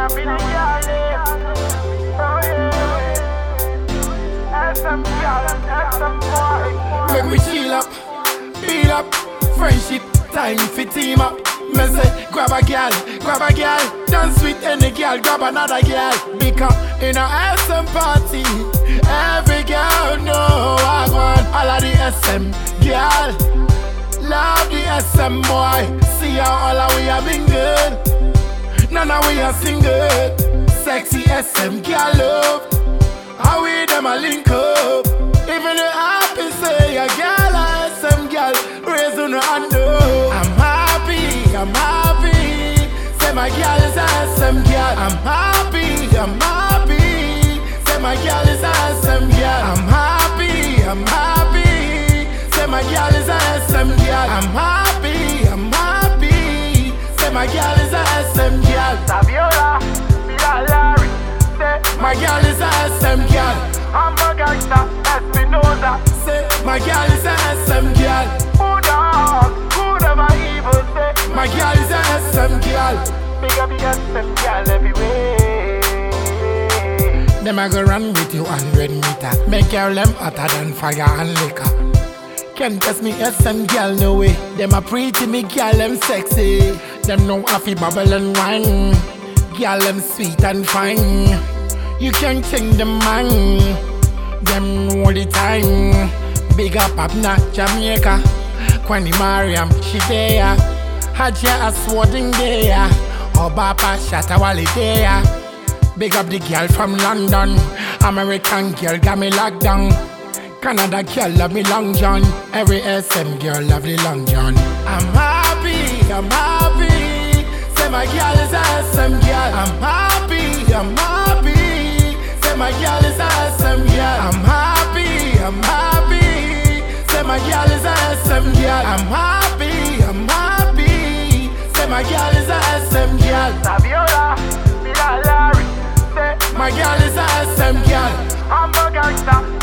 wanna be the. SM girl and boy. Make we chill up, feel up, friendship, time for team up. Me say, grab a girl, grab a girl, dance with any girl, grab another girl. Because in a SM party, every girl know I want all of the SM girl. Love the SM boy, see how all of we are mingle. None of we are single, sexy SM girl love. How we them a link up? Even the happy say a girl SM girl raise on the hand. I'm happy, I'm happy. Say my girl is a SM girl. I'm happy, I'm happy. Say my girl is a SM girl. I'm happy, girl is a SM girl. Saviola, Larry, My girl is a SM girl. I'm a gangster, Espinoza. Say my girl is a SM girl. Who dog, who never evil, say, My girl is a SM girl. big up the SM girl everywhere. Them a go run with you 100 meter. Make girl them hotter than fire and liquor. Can't test me SM girl no way. Them a pretty me girl them sexy. Them know happy bubble and wine. Girl them sweet and fine. You can change them man. Them know the time. Big up up not Jamaica. Kwani Mariam, she there. Haja a swording there. Obapa Shatawali there. Big up the girl from London. American girl got me locked down. Canada girl love me long john. Every SM girl love the long john. I'm happy, I'm happy. My girl is a SM girl. I'm happy, I'm happy. Say my girl is a SM girl. I'm happy, I'm happy. Say my girl is a SM girl. I'm happy, I'm happy. Say my girl is a SM girl. Saviola, Mila Larry, say, My girl is a SM girl. I'm a gangster,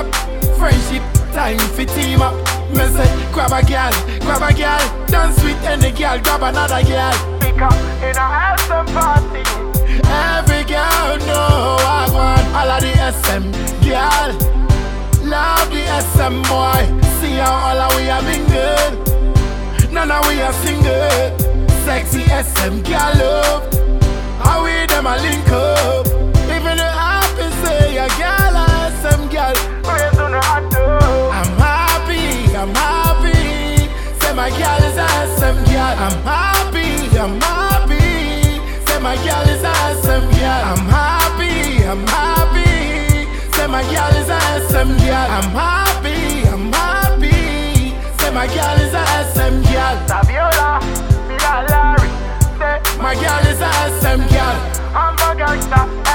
up, friendship, time for team up. Me say, grab a girl, grab a girl, dance with any girl, grab another girl. because in a SM party, Every girl know I want all of the SM girl. Love the SM boy, see how all of we are mingle. None of we are single, sexy SM girl love. How we them a link up? I'm happy, I'm happy. Say my girl is awesome, girl. I'm happy, I'm happy. Say my girl is awesome, girl. I'm happy, I'm happy. Say my girl is awesome, girl. Saviola, Mira Larry. Say my girl is awesome, girl. Hamburger,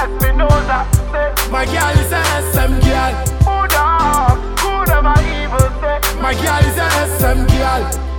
Espinoza. Say my girl is awesome, girl. Who good of evil. Say my girl is awesome, girl.